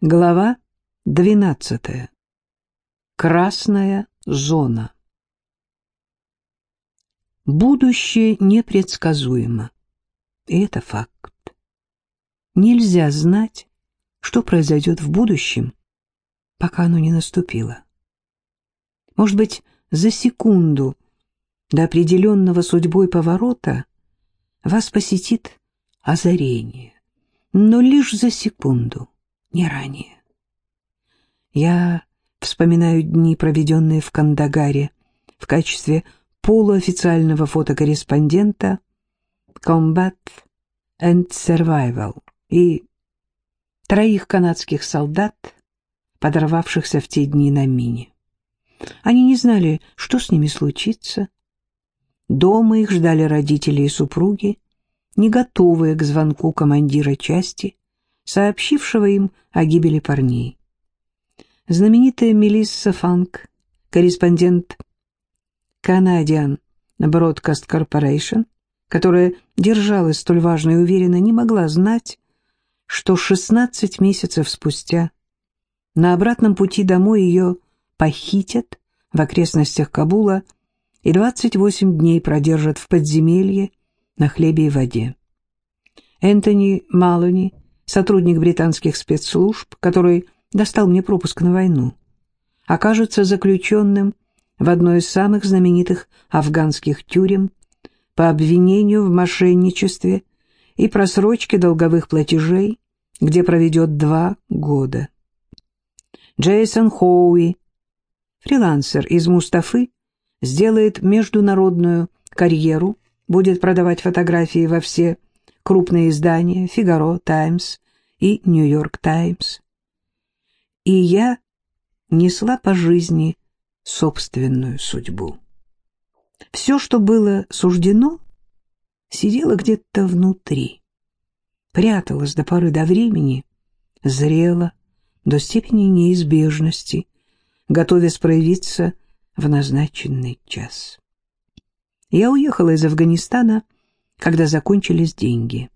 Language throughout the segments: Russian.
Глава 12. Красная зона. Будущее непредсказуемо. И это факт. Нельзя знать, что произойдет в будущем, пока оно не наступило. Может быть, за секунду до определенного судьбой поворота вас посетит озарение, но лишь за секунду не ранее. Я вспоминаю дни, проведенные в Кандагаре в качестве полуофициального фотокорреспондента Combat and Survival и троих канадских солдат, подорвавшихся в те дни на мине. Они не знали, что с ними случится. Дома их ждали родители и супруги, не готовые к звонку командира части, сообщившего им о гибели парней. Знаменитая Мелисса Фанк, корреспондент Canadian Broadcast Corporation, которая держалась столь важно и уверенно, не могла знать, что 16 месяцев спустя на обратном пути домой ее похитят в окрестностях Кабула и 28 дней продержат в подземелье на хлебе и воде. Энтони Малони сотрудник британских спецслужб, который достал мне пропуск на войну, окажется заключенным в одной из самых знаменитых афганских тюрем по обвинению в мошенничестве и просрочке долговых платежей, где проведет два года. Джейсон Хоуи, фрилансер из Мустафы, сделает международную карьеру, будет продавать фотографии во все крупные издания «Фигаро», «Таймс» и «Нью-Йорк Таймс». И я несла по жизни собственную судьбу. Все, что было суждено, сидело где-то внутри, пряталось до поры до времени, зрело до степени неизбежности, готовясь проявиться в назначенный час. Я уехала из Афганистана когда закончились деньги.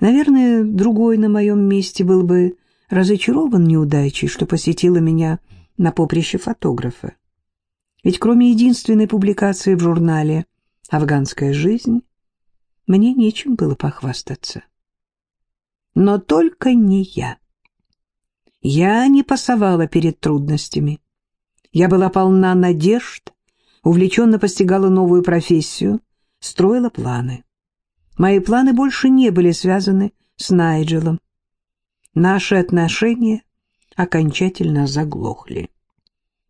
Наверное, другой на моем месте был бы разочарован неудачей, что посетила меня на поприще фотографа. Ведь кроме единственной публикации в журнале «Афганская жизнь» мне нечем было похвастаться. Но только не я. Я не пасовала перед трудностями. Я была полна надежд, увлеченно постигала новую профессию, строила планы. Мои планы больше не были связаны с Найджелом. Наши отношения окончательно заглохли.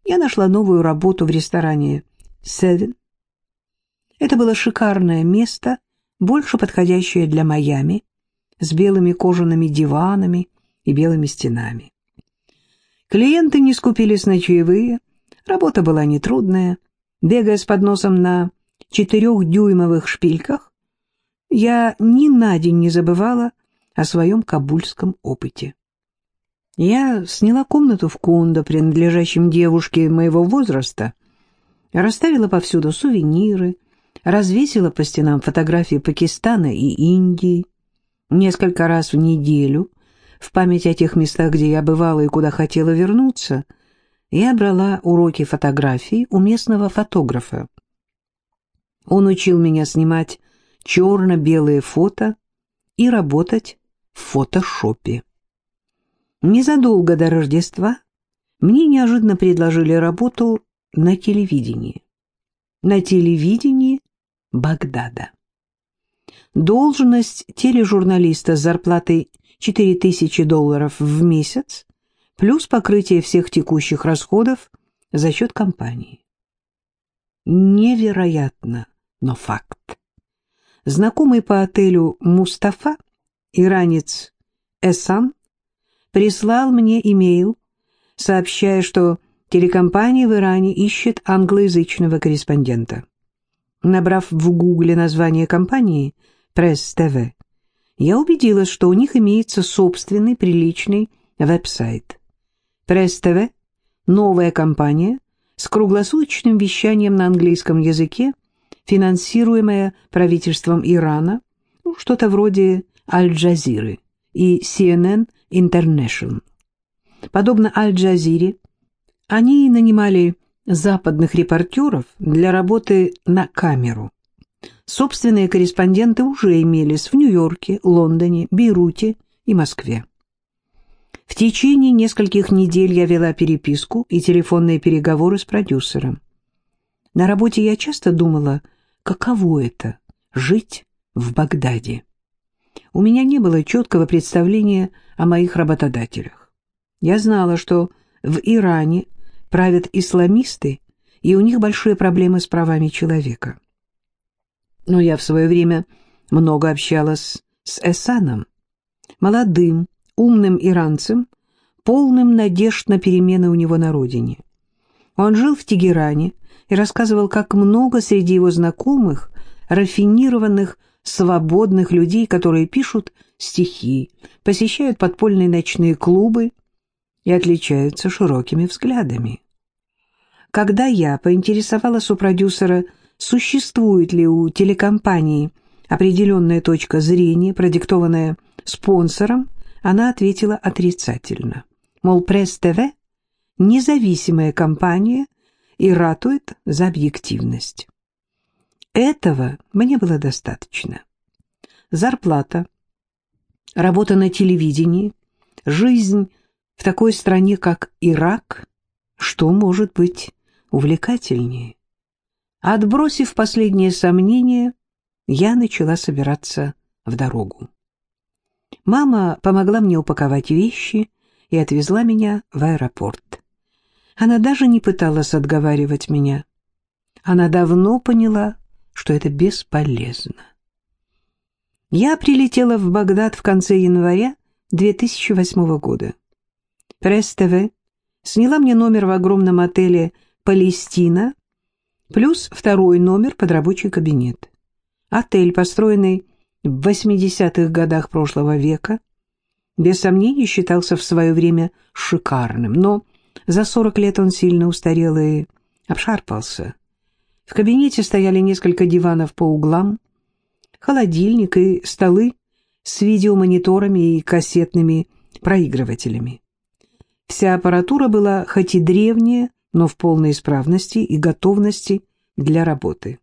Я нашла новую работу в ресторане «Севен». Это было шикарное место, больше подходящее для Майами, с белыми кожаными диванами и белыми стенами. Клиенты не скупились на чаевые, работа была нетрудная. Бегая с подносом на четырехдюймовых шпильках, я ни на день не забывала о своем кабульском опыте. Я сняла комнату в кондо, принадлежащем девушке моего возраста, расставила повсюду сувениры, развесила по стенам фотографии Пакистана и Индии. Несколько раз в неделю, в память о тех местах, где я бывала и куда хотела вернуться, я брала уроки фотографии у местного фотографа. Он учил меня снимать черно-белые фото и работать в фотошопе. Незадолго до Рождества мне неожиданно предложили работу на телевидении. На телевидении Багдада. Должность тележурналиста с зарплатой 4000 долларов в месяц плюс покрытие всех текущих расходов за счет компании. Невероятно, но факт знакомый по отелю Мустафа, иранец Эсан, прислал мне имейл, сообщая, что телекомпания в Иране ищет англоязычного корреспондента. Набрав в гугле название компании «Пресс ТВ», я убедилась, что у них имеется собственный приличный веб-сайт. Пресс ТВ – новая компания с круглосуточным вещанием на английском языке финансируемая правительством Ирана, ну, что-то вроде Аль-Джазиры и CNN International. Подобно Аль-Джазире, они нанимали западных репортеров для работы на камеру. Собственные корреспонденты уже имелись в Нью-Йорке, Лондоне, Бейруте и Москве. В течение нескольких недель я вела переписку и телефонные переговоры с продюсером. На работе я часто думала, каково это — жить в Багдаде. У меня не было четкого представления о моих работодателях. Я знала, что в Иране правят исламисты, и у них большие проблемы с правами человека. Но я в свое время много общалась с Эсаном, молодым, умным иранцем, полным надежд на перемены у него на родине. Он жил в Тегеране и рассказывал, как много среди его знакомых рафинированных, свободных людей, которые пишут стихи, посещают подпольные ночные клубы и отличаются широкими взглядами. Когда я поинтересовалась у продюсера, существует ли у телекомпании определенная точка зрения, продиктованная спонсором, она ответила отрицательно. Мол, Пресс-ТВ – независимая компания и ратует за объективность. Этого мне было достаточно. Зарплата, работа на телевидении, жизнь в такой стране, как Ирак, что может быть увлекательнее? Отбросив последние сомнения, я начала собираться в дорогу. Мама помогла мне упаковать вещи и отвезла меня в аэропорт. Она даже не пыталась отговаривать меня. Она давно поняла, что это бесполезно. Я прилетела в Багдад в конце января 2008 года. Пресс-ТВ сняла мне номер в огромном отеле «Палестина» плюс второй номер под рабочий кабинет. Отель, построенный в 80-х годах прошлого века, без сомнений считался в свое время шикарным, но за 40 лет он сильно устарел и обшарпался. В кабинете стояли несколько диванов по углам, холодильник и столы с видеомониторами и кассетными проигрывателями. Вся аппаратура была хоть и древняя, но в полной исправности и готовности для работы.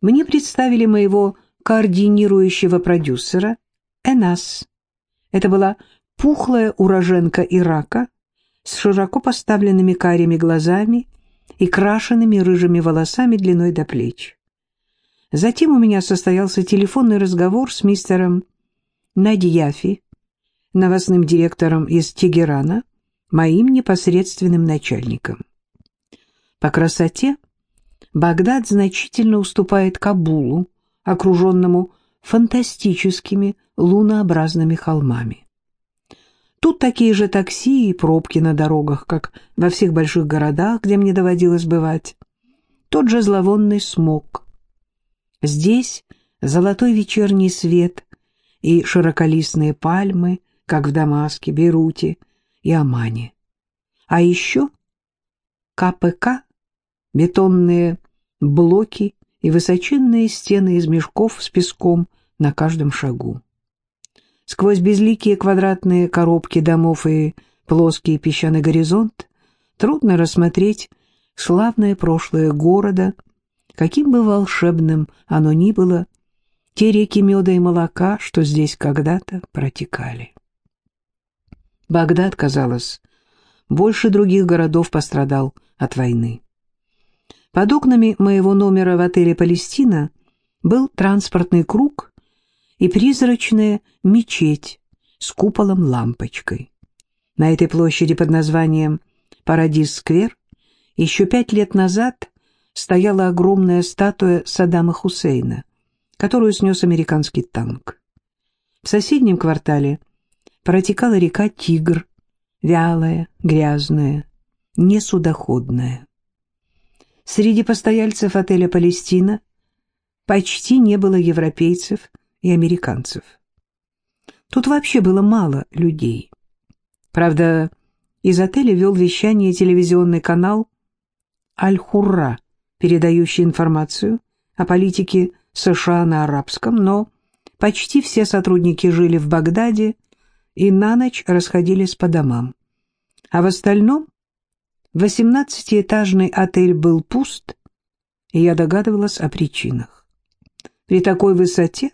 Мне представили моего координирующего продюсера Энас. Это была пухлая уроженка Ирака с широко поставленными карими глазами и крашенными рыжими волосами длиной до плеч. Затем у меня состоялся телефонный разговор с мистером Надьяфи, новостным директором из Тегерана, моим непосредственным начальником. По красоте Багдад значительно уступает Кабулу, окруженному фантастическими лунообразными холмами. Тут такие же такси и пробки на дорогах, как во всех больших городах, где мне доводилось бывать. Тот же зловонный смог. Здесь золотой вечерний свет и широколистные пальмы, как в Дамаске, Бейруте и Омане. А еще КПК, бетонные блоки и высоченные стены из мешков с песком на каждом шагу. Сквозь безликие квадратные коробки домов и плоский песчаный горизонт трудно рассмотреть славное прошлое города, каким бы волшебным оно ни было, те реки меда и молока, что здесь когда-то протекали. Багдад, казалось, больше других городов пострадал от войны. Под окнами моего номера в отеле «Палестина» был транспортный круг и призрачная мечеть с куполом-лампочкой. На этой площади под названием Парадис-сквер еще пять лет назад стояла огромная статуя Саддама Хусейна, которую снес американский танк. В соседнем квартале протекала река Тигр, вялая, грязная, несудоходная. Среди постояльцев отеля «Палестина» почти не было европейцев и американцев. Тут вообще было мало людей. Правда, из отеля вел вещание телевизионный канал «Аль-Хурра», передающий информацию о политике США на арабском, но почти все сотрудники жили в Багдаде и на ночь расходились по домам, А в остальном восемнадцатиэтажный отель был пуст, и я догадывалась о причинах. При такой высоте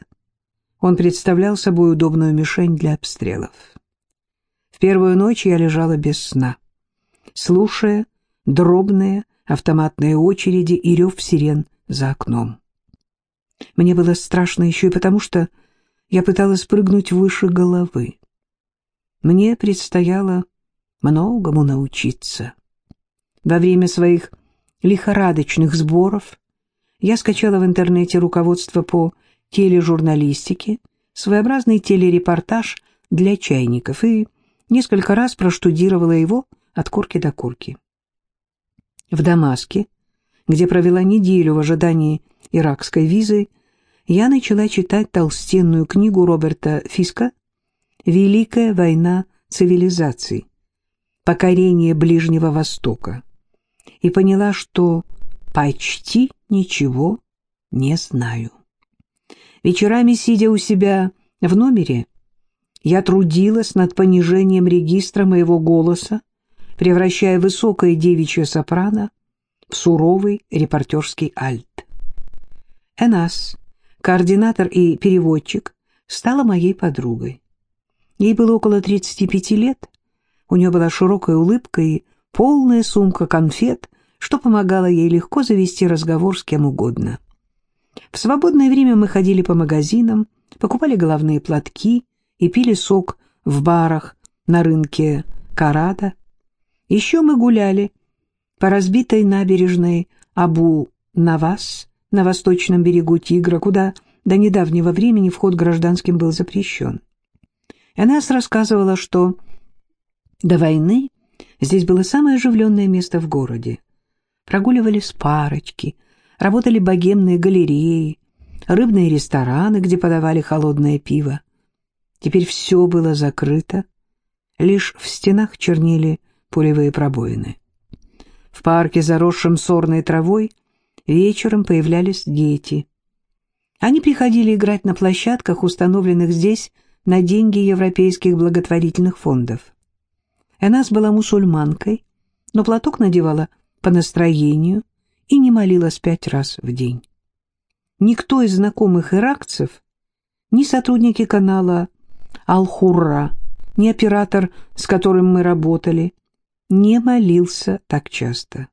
он представлял собой удобную мишень для обстрелов. В первую ночь я лежала без сна, слушая дробные автоматные очереди и рев сирен за окном. Мне было страшно еще и потому, что я пыталась прыгнуть выше головы. Мне предстояло многому научиться. Во время своих лихорадочных сборов я скачала в интернете руководство по тележурналистике, своеобразный телерепортаж для чайников и несколько раз проштудировала его от корки до корки. В Дамаске, где провела неделю в ожидании иракской визы, я начала читать толстенную книгу Роберта Фиска «Великая война цивилизаций. Покорение Ближнего Востока» и поняла, что почти ничего не знаю. Вечерами, сидя у себя в номере, я трудилась над понижением регистра моего голоса, превращая высокое девичье сопрано в суровый репортерский альт. Энас, координатор и переводчик, стала моей подругой. Ей было около 35 лет, у нее была широкая улыбка и полная сумка конфет, что помогало ей легко завести разговор с кем угодно. В свободное время мы ходили по магазинам, покупали головные платки и пили сок в барах на рынке Карада. Еще мы гуляли по разбитой набережной Абу-Навас на восточном берегу Тигра, куда до недавнего времени вход гражданским был запрещен. Энесс рассказывала, что до войны здесь было самое оживленное место в городе. Прогуливались парочки, работали богемные галереи, рыбные рестораны, где подавали холодное пиво. Теперь все было закрыто, лишь в стенах чернели пулевые пробоины. В парке, заросшем сорной травой, вечером появлялись дети. Они приходили играть на площадках, установленных здесь на деньги европейских благотворительных фондов. Энас была мусульманкой, но платок надевала по настроению и не молилась пять раз в день. Никто из знакомых иракцев, ни сотрудники канала Ал-Хурра, ни оператор, с которым мы работали, не молился так часто.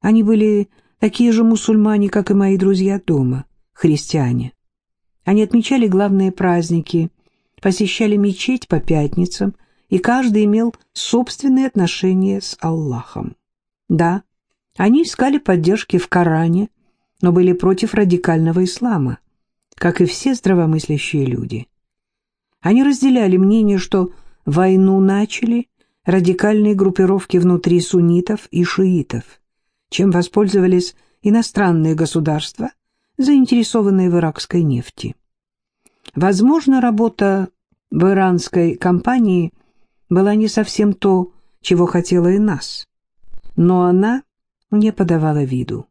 Они были такие же мусульмане, как и мои друзья дома, христиане. Они отмечали главные праздники, посещали мечеть по пятницам, и каждый имел собственные отношения с Аллахом. Да, они искали поддержки в Коране, но были против радикального ислама, как и все здравомыслящие люди. Они разделяли мнение, что войну начали радикальные группировки внутри суннитов и шиитов, чем воспользовались иностранные государства, заинтересованные в иракской нефти. Возможно, работа в иранской компании была не совсем то, чего хотела и нас, но она не подавала виду.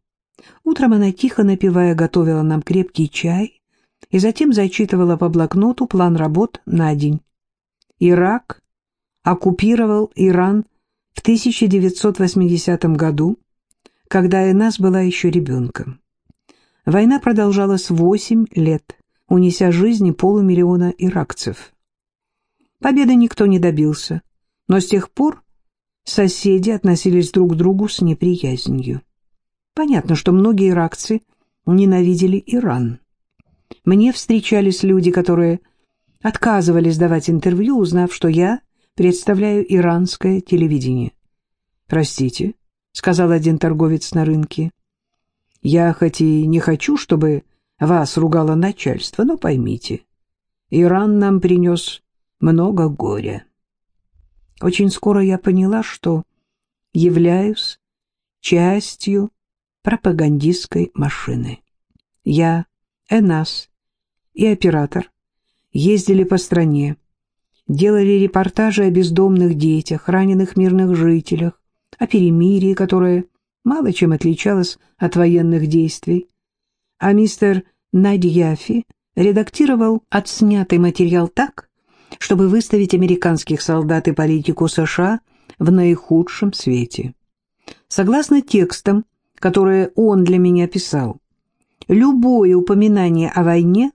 Утром она, тихо напивая, готовила нам крепкий чай и затем зачитывала по блокноту план работ на день. Ирак оккупировал Иран в 1980 году, когда Энас была еще ребенком. Война продолжалась восемь лет, унеся жизни полумиллиона иракцев. Победы никто не добился, но с тех пор соседи относились друг к другу с неприязнью. Понятно, что многие иракцы ненавидели Иран. Мне встречались люди, которые отказывались давать интервью, узнав, что я представляю иранское телевидение. «Простите», — сказал один торговец на рынке, — «я хоть и не хочу, чтобы вас ругало начальство, но поймите, Иран нам принес много горя». Очень скоро я поняла, что являюсь частью пропагандистской машины. Я, Энас и оператор ездили по стране, делали репортажи о бездомных детях, раненых мирных жителях, о перемирии, которое мало чем отличалось от военных действий. А мистер Надьяфи редактировал отснятый материал так, чтобы выставить американских солдат и политику США в наихудшем свете. Согласно текстам, которые он для меня писал, любое упоминание о войне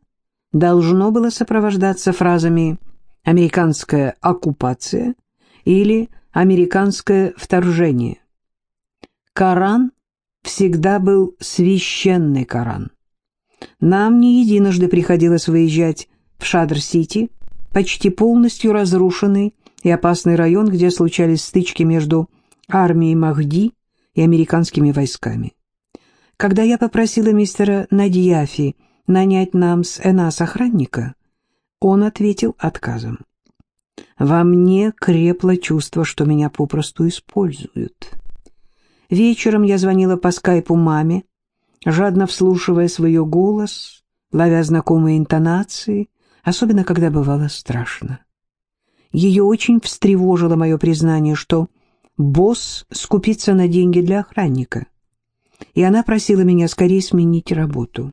должно было сопровождаться фразами «американская оккупация» или «американское вторжение». Коран всегда был священный Коран. Нам не единожды приходилось выезжать в Шадр-Сити, почти полностью разрушенный и опасный район, где случались стычки между армией Махди и американскими войсками. Когда я попросила мистера Надьяфи нанять нам с Энас охранника, он ответил отказом. Во мне крепло чувство, что меня попросту используют. Вечером я звонила по скайпу маме, жадно вслушивая свой голос, ловя знакомые интонации, особенно когда бывало страшно. Ее очень встревожило мое признание, что босс скупится на деньги для охранника, и она просила меня скорее сменить работу.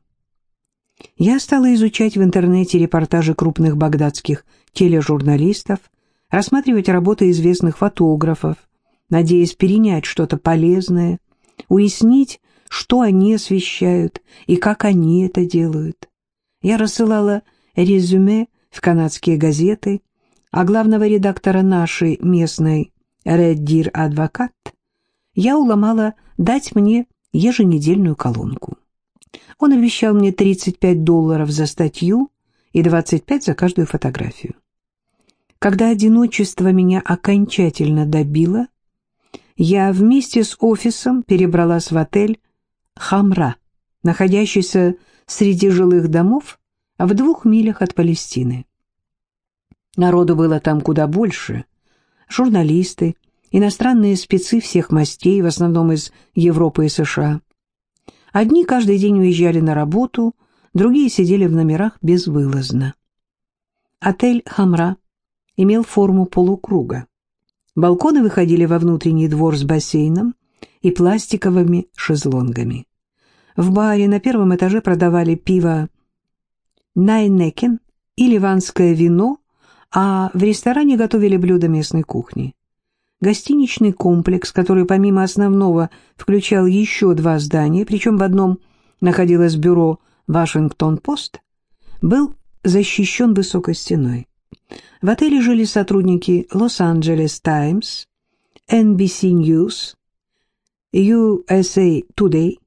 Я стала изучать в интернете репортажи крупных багдадских тележурналистов, рассматривать работы известных фотографов, надеясь перенять что-то полезное, уяснить, что они освещают и как они это делают. Я рассылала резюме в канадские газеты, а главного редактора нашей местной «Реддир Адвокат» я уломала дать мне еженедельную колонку. Он обещал мне 35 долларов за статью и 25 за каждую фотографию. Когда одиночество меня окончательно добило, я вместе с офисом перебралась в отель «Хамра», находящийся среди жилых домов в двух милях от Палестины. Народу было там куда больше. Журналисты, иностранные спецы всех мастей, в основном из Европы и США. Одни каждый день уезжали на работу, другие сидели в номерах безвылазно. Отель «Хамра» имел форму полукруга. Балконы выходили во внутренний двор с бассейном и пластиковыми шезлонгами. В баре на первом этаже продавали пиво «Найнекен» и ливанское вино, а в ресторане готовили блюда местной кухни. Гостиничный комплекс, который помимо основного включал еще два здания, причем в одном находилось бюро «Вашингтон-Пост», был защищен высокой стеной. В отеле жили сотрудники «Лос-Анджелес Таймс», NBC News, USA Today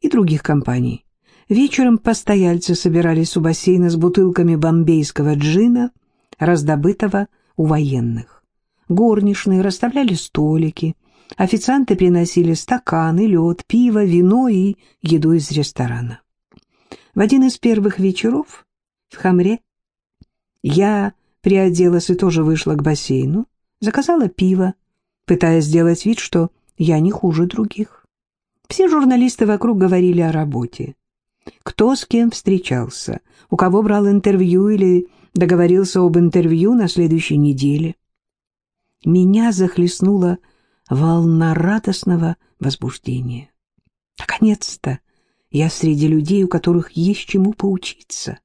и других компаний. Вечером постояльцы собирались у бассейна с бутылками бомбейского джина, раздобытого у военных. Горничные расставляли столики, официанты приносили стаканы, лед, пиво, вино и еду из ресторана. В один из первых вечеров в Хамре я приоделась и тоже вышла к бассейну, заказала пиво, пытаясь сделать вид, что я не хуже других. Все журналисты вокруг говорили о работе. Кто с кем встречался, у кого брал интервью или договорился об интервью на следующей неделе. Меня захлестнула волна радостного возбуждения. Наконец-то я среди людей, у которых есть чему поучиться.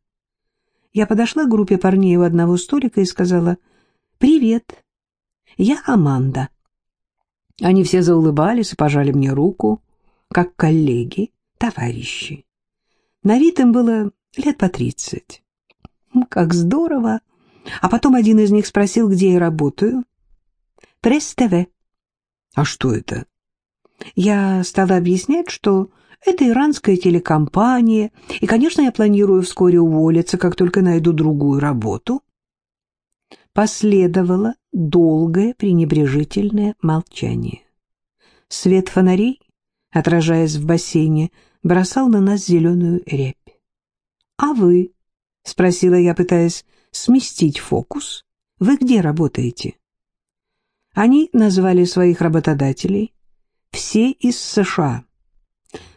Я подошла к группе парней у одного столика и сказала «Привет, я Аманда». Они все заулыбались и пожали мне руку, как коллеги, товарищи. На вид им было лет по тридцать. Как здорово! А потом один из них спросил, где я работаю. «Пресс-ТВ». «А что это?» Я стала объяснять, что это иранская телекомпания, и, конечно, я планирую вскоре уволиться, как только найду другую работу. Последовало долгое пренебрежительное молчание. Свет фонарей, отражаясь в бассейне, бросал на нас зеленую рябь. «А вы?» — спросила я, пытаясь сместить фокус. «Вы где работаете?» Они назвали своих работодателей, все из США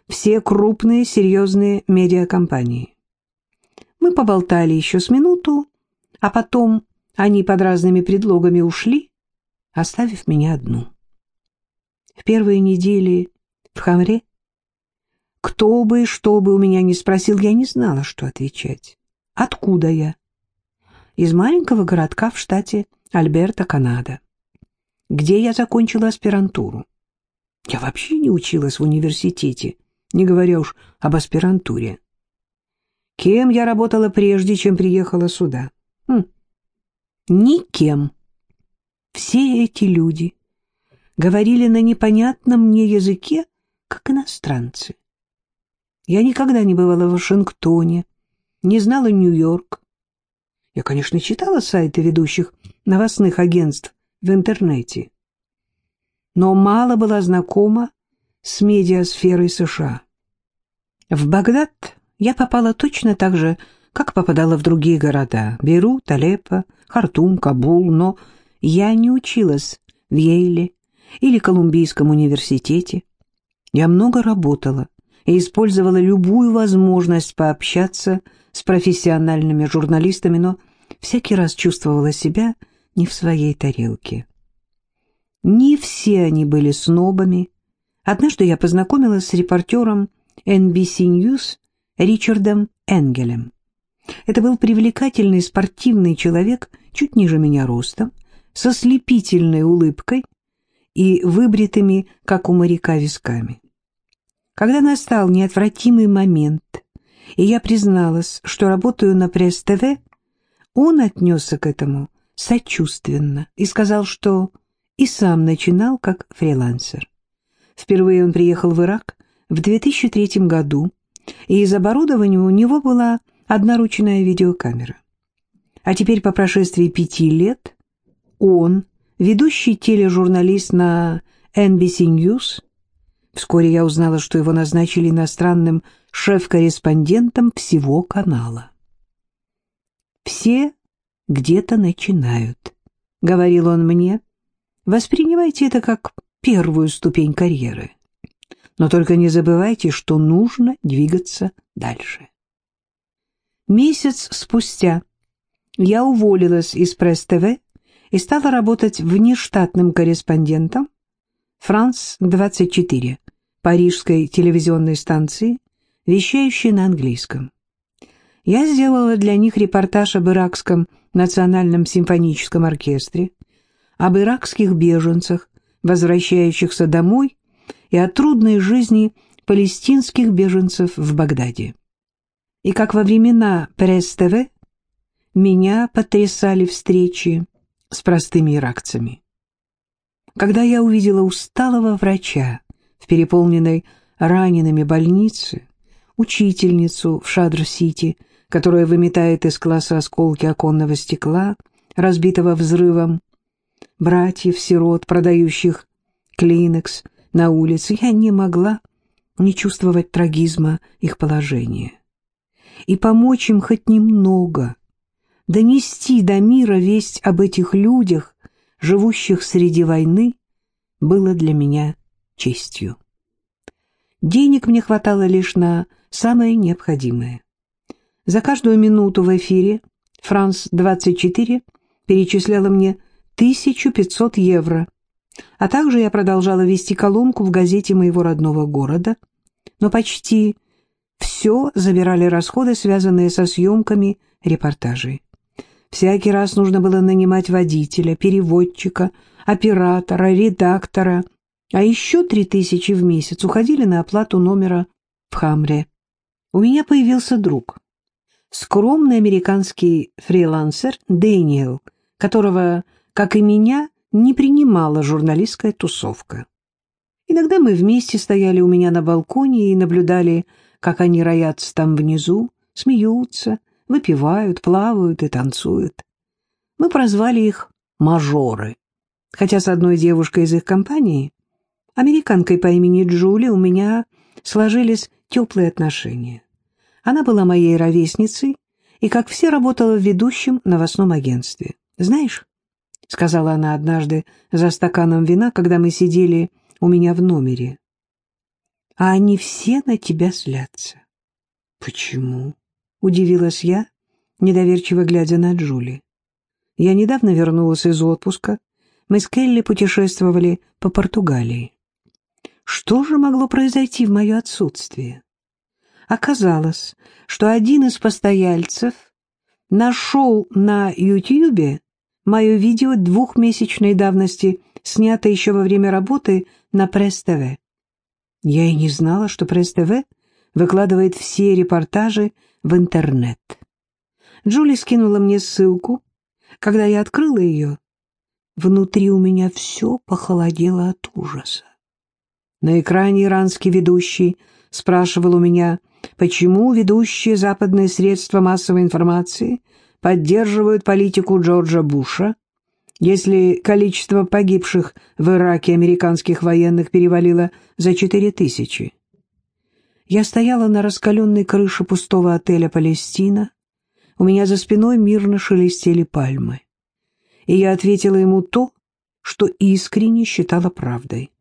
все крупные серьезные медиакомпании. Мы поболтали еще с минуту, а потом они под разными предлогами ушли, оставив меня одну. В первые недели в Хамре кто бы и что бы у меня не спросил, я не знала, что отвечать. Откуда я? Из маленького городка в штате Альберта, Канада. где я закончила аспирантуру. Я вообще не училась в университете, не говоря уж об аспирантуре. Кем я работала прежде, чем приехала сюда? Хм. Никем. Все эти люди говорили на непонятном мне языке, как иностранцы. Я никогда не бывала в Вашингтоне, не знала Нью-Йорк. Я, конечно, читала сайты ведущих новостных агентств в интернете, но мало была знакома с медиасферой США. В Багдад я попала точно так же, как попадала в другие города – Бейрут, Алеппо, Хартум, Кабул, но я не училась в Йейле или Колумбийском университете. Я много работала и использовала любую возможность пообщаться с профессиональными журналистами, но всякий раз чувствовала себя не в своей тарелке. Не все они были снобами. Однажды я познакомилась с репортером NBC News Ричардом Энгелем. Это был привлекательный спортивный человек, чуть ниже меня ростом, со слепительной улыбкой и выбритыми, как у моряка, висками. Когда настал неотвратимый момент, и я призналась, что работаю на пресс-ТВ, он отнесся к этому сочувственно и сказал, что и сам начинал как фрилансер. Впервые он приехал в Ирак в 2003 году, и из оборудования у него была одноручная видеокамера. А теперь, по прошествии пяти лет, он, ведущий тележурналист на NBC News, вскоре я узнала, что его назначили иностранным шеф-корреспондентом всего канала. «Все где-то начинают», — говорил он мне, — «воспринимайте это как первую ступень карьеры. Но только не забывайте, что нужно двигаться дальше». Месяц спустя я уволилась из Пресс-ТВ и стала работать внештатным корреспондентом «Франс-24» парижской телевизионной станции, вещающей на английском. Я сделала для них репортаж об Иракском национальном симфоническом оркестре, об иракских беженцах, возвращающихся домой, и о трудной жизни палестинских беженцев в Багдаде. И как во времена Пресс-ТВ меня потрясали встречи с простыми иракцами. Когда я увидела усталого врача в переполненной ранеными больнице, учительницу в Садр-Сити, которая выметает из класса осколки оконного стекла, разбитого взрывом, братьев-сирот, продающих клинекс на улице, я не могла не чувствовать трагизма их положения. И помочь им хоть немного, донести до мира весть об этих людях, живущих среди войны, было для меня честью. Денег мне хватало лишь на самое необходимое. За каждую минуту в эфире «Франс-24» перечисляла мне 1500 евро, а также я продолжала вести колонку в газете моего родного города, но почти все забирали расходы, связанные со съемками репортажей. Всякий раз нужно было нанимать водителя, переводчика, оператора, редактора, а еще три тысячи в месяц уходили на оплату номера в Хамре. У меня появился друг, скромный американский фрилансер Дэниел, которого, как и меня, не принимала журналистская тусовка. Иногда мы вместе стояли у меня на балконе и наблюдали, как они роятся там внизу, смеются, выпивают, плавают и танцуют. Мы прозвали их «мажоры», хотя с одной девушкой из их компании, американкой по имени Джули, у меня сложились теплые отношения. Она была моей ровесницей и, как все, работала в ведущем новостном агентстве. «Знаешь», — сказала она однажды за стаканом вина, когда мы сидели у меня в номере, — «а они все на тебя злятся». «Почему?» Удивилась я, недоверчиво глядя на Джули. Я недавно вернулась из отпуска. Мы с Келли путешествовали по Португалии. Что же могло произойти в мое отсутствие? Оказалось, что один из постояльцев нашел на Ютьюбе мое видео двухмесячной давности снятое еще во время работы на Пресс-ТВ. Я и не знала, что Пресс-ТВ выкладывает все репортажи в интернет. Джули скинула мне ссылку. Когда я открыла ее, внутри у меня все похолодело от ужаса. На экране иранский ведущий спрашивал у меня, почему ведущие западные средства массовой информации поддерживают политику Джорджа Буша, если количество погибших в Ираке американских военных перевалило за четыре тысячи. Я стояла на раскаленной крыше пустого отеля «Палестина», у меня за спиной мирно шелестели пальмы. И я ответила ему то, что искренне считала правдой.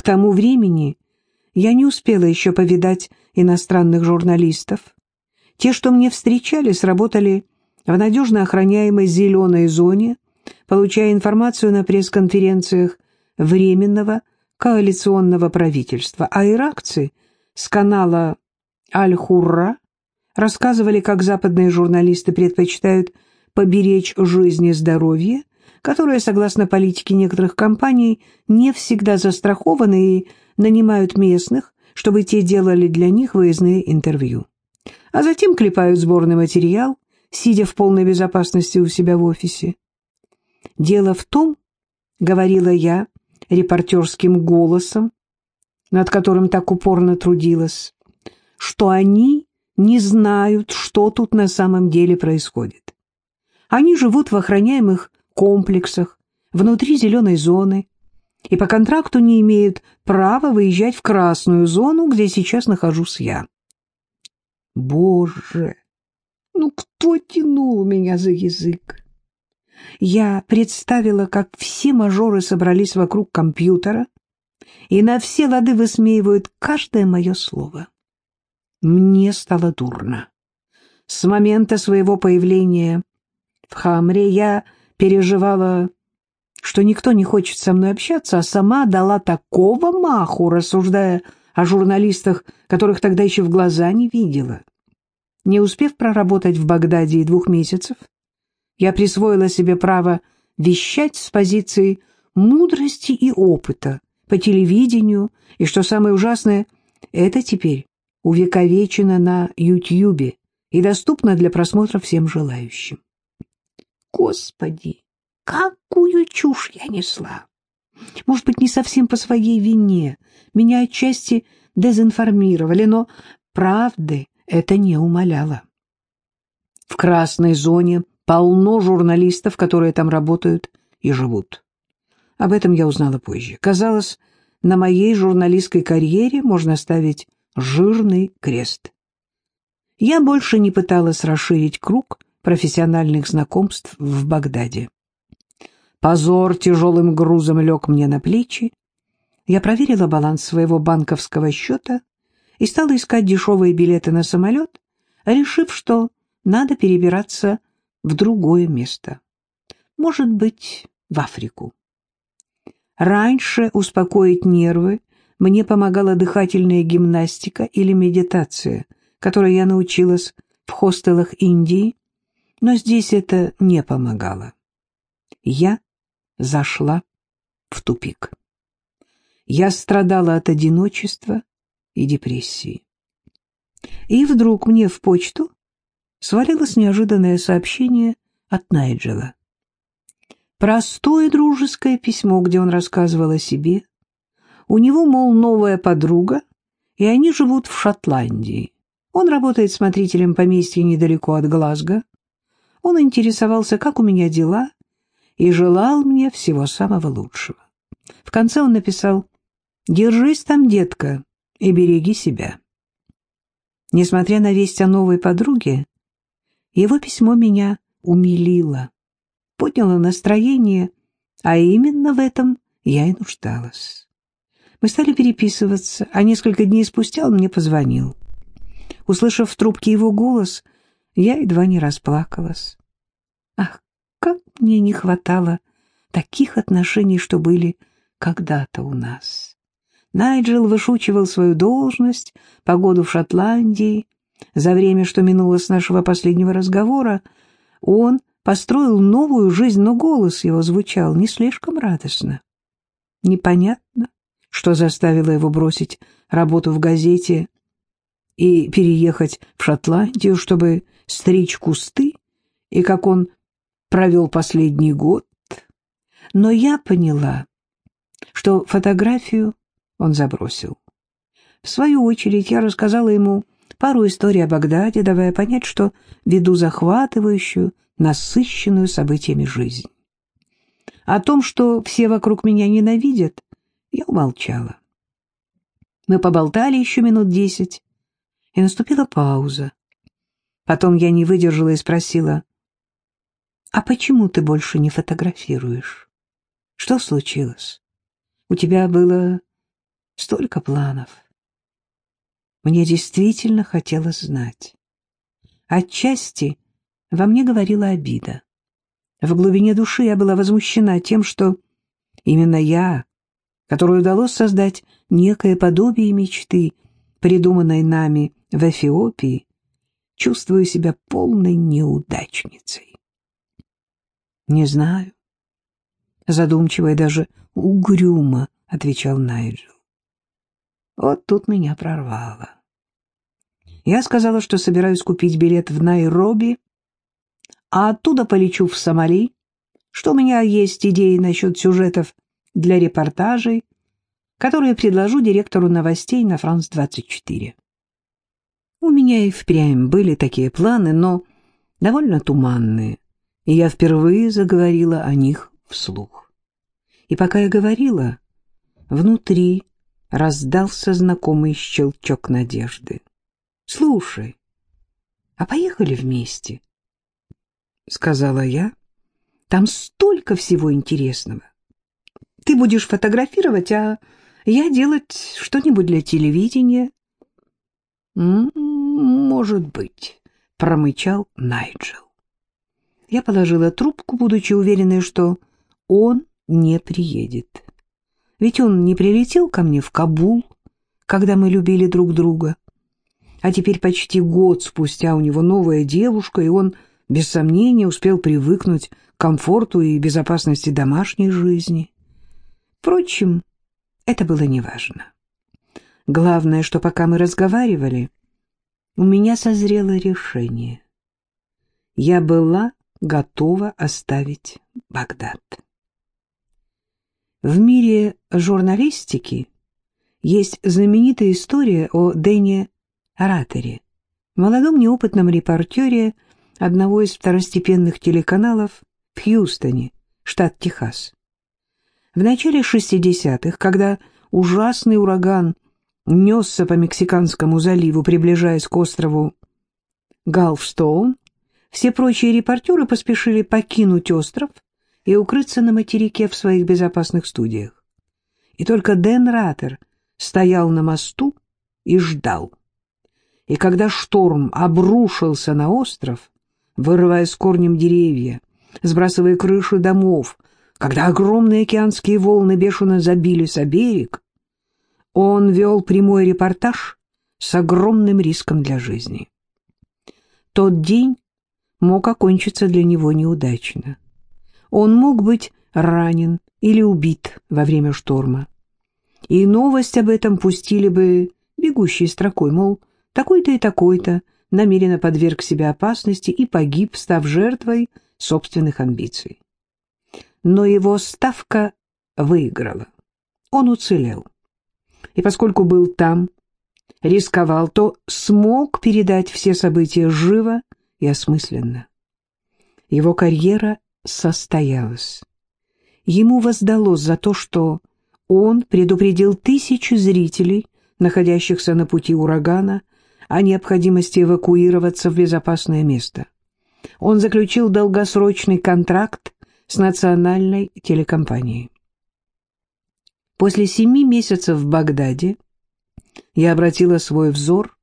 К тому времени я не успела еще повидать иностранных журналистов. Те, что мне встречались, работали в надежно охраняемой зеленой зоне, получая информацию на пресс-конференциях Временного коалиционного правительства, а иракцы с канала «Аль-Хурра» рассказывали, как западные журналисты предпочитают поберечь жизнь и здоровье, которые, согласно политике некоторых компаний, не всегда застрахованы и нанимают местных, чтобы те делали для них выездные интервью. А затем клепают сборный материал, сидя в полной безопасности у себя в офисе. «Дело в том, — говорила я репортерским голосом, над которым так упорно трудилась, — что они не знают, что тут на самом деле происходит. Они живут в охраняемых комплексах, внутри зеленой зоны, и по контракту не имеют права выезжать в красную зону, где сейчас нахожусь я. Боже, ну кто тянул меня за язык? Я представила, как все мажоры собрались вокруг компьютера и на все лады высмеивают каждое мое слово. Мне стало дурно. С момента своего появления в Хамре я переживала что никто не хочет со мной общаться, а сама дала такого маху, рассуждая о журналистах, которых тогда еще в глаза не видела. Не успев проработать в Багдаде и двух месяцев, я присвоила себе право вещать с позиции мудрости и опыта по телевидению, и, что самое ужасное, это теперь увековечено на Ютьюбе и доступно для просмотра всем желающим. Господи! Какую чушь я несла! Может быть, не совсем по своей вине. Меня отчасти дезинформировали, но правды это не умаляло. В красной зоне полно журналистов, которые там работают и живут. Об этом я узнала позже. Казалось, на моей журналистской карьере можно ставить жирный крест. Я больше не пыталась расширить круг профессиональных знакомств в Багдаде. Позор тяжелым грузом лег мне на плечи. Я проверила баланс своего банковского счета и стала искать дешевые билеты на самолет, решив, что надо перебираться в другое место. Может быть, в Африку. Раньше успокоить нервы мне помогала дыхательная гимнастика или медитация, которой я научилась в хостелах Индии, но здесь это не помогало. Я зашла в тупик. Я страдала от одиночества и депрессии. И вдруг мне в почту свалилось неожиданное сообщение от Найджела. Простое дружеское письмо, где он рассказывал о себе. У него, мол, новая подруга, и они живут в Шотландии. Он работает смотрителем поместья недалеко от Глазго. Он интересовался, как у меня дела, и желал мне всего самого лучшего. В конце он написал «Держись там, детка, и береги себя». Несмотря на весть о новой подруге, его письмо меня умилило, подняло настроение, а именно в этом я и нуждалась. Мы стали переписываться, а несколько дней спустя он мне позвонил. Услышав в трубке его голос, я едва не расплакалась. Ах, как мне не хватало таких отношений, что были когда-то у нас. Найджел вышучивал свою должность, погоду в Шотландии. За время, что минуло с нашего последнего разговора, он построил новую жизнь, но голос его звучал не слишком радостно. Непонятно, что заставило его бросить работу в газете и переехать в Шотландию, чтобы стричь кусты, и как он провел последний год. Но я поняла, что фотографию он забросил. В свою очередь я рассказала ему пару историй о Багдаде, давая понять, что веду захватывающую, насыщенную событиями жизнь. О том, что все вокруг меня ненавидят, я умолчала. Мы поболтали еще минут десять, и наступила пауза. Потом я не выдержала и спросила, «А почему ты больше не фотографируешь? Что случилось? У тебя было столько планов». Мне действительно хотелось знать. Отчасти во мне говорила обида. В глубине души я была возмущена тем, что именно я, которой удалось создать некое подобие мечты, придуманной нами в Эфиопии, чувствую себя полной неудачницей. «Не знаю», — задумчиво и даже угрюмо отвечал Найджел. Вот тут меня прорвало. Я сказала, что собираюсь купить билет в Найроби, а оттуда полечу в Сомали, что у меня есть идеи насчет сюжетов для репортажей, которые предложу директору новостей на Франс-24. У меня и впрямь были такие планы, но довольно туманные, и я впервые заговорила о них вслух. И пока я говорила, внутри раздался знакомый щелчок надежды. «Слушай, а поехали вместе?» — сказала я. «Там столько всего интересного. Ты будешь фотографировать, а я делать что-нибудь для телевидения». «Может быть», — промычал Найджел. Я положила трубку, будучи уверенной, что он не приедет. Ведь он не прилетел ко мне в Кабул, когда мы любили друг друга. А теперь почти год спустя у него новая девушка, и он, без сомнения, успел привыкнуть к комфорту и безопасности домашней жизни. Впрочем, это было неважно. Главное, что пока мы разговаривали, у меня созрело решение. Я была готова оставить Багдад. В мире журналистики есть знаменитая история о Дэне Ораторе, молодом неопытном репортере одного из второстепенных телеканалов в Хьюстоне, штат Техас. В начале 60-х, когда ужасный ураган несся по Мексиканскому заливу, приближаясь к острову Галфстоун, все прочие репортеры поспешили покинуть остров и укрыться на материке в своих безопасных студиях. И только Дэн Раттер стоял на мосту и ждал. И когда шторм обрушился на остров, вырывая с корнем деревья, сбрасывая крыши домов, когда огромные океанские волны бешено забились о берег, он вел прямой репортаж с огромным риском для жизни. Тот день мог окончиться для него неудачно он мог быть ранен или убит во время шторма. И новость об этом пустили бы бегущей строкой, мол, такой-то и такой-то намеренно подверг себя опасности и погиб, став жертвой собственных амбиций. Но его ставка выиграла. Он уцелел. И поскольку был там, рисковал, то смог передать все события живо и осмысленно. Его карьера состоялось. Ему воздалось за то, что он предупредил тысячи зрителей, находящихся на пути урагана, о необходимости эвакуироваться в безопасное место. Он заключил долгосрочный контракт с национальной телекомпанией. После семи месяцев в Багдаде я обратила свой взор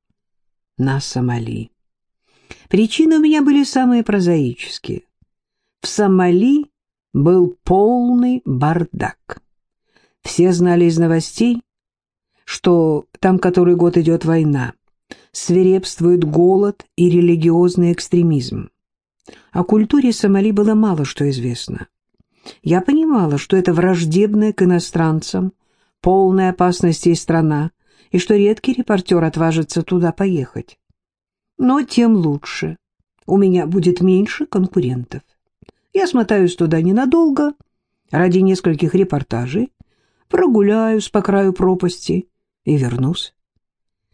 на Сомали. Причины у меня были самые прозаические в Сомали был полный бардак. Все знали из новостей, что там который год идет война, свирепствует голод и религиозный экстремизм. О культуре Сомали было мало что известно. Я понимала, что это враждебная к иностранцам, полная опасностей страна, и что редкий репортер отважится туда поехать. Но тем лучше. У меня будет меньше конкурентов. Я смотаюсь туда ненадолго, ради нескольких репортажей, прогуляюсь по краю пропасти и вернусь.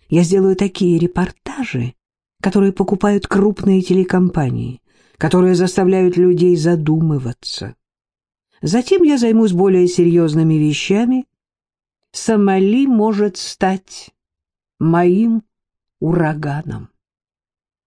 Я сделаю такие репортажи, которые покупают крупные телекомпании, которые заставляют людей задумываться. Затем я займусь более серьезными вещами. Сомали может стать моим ураганом.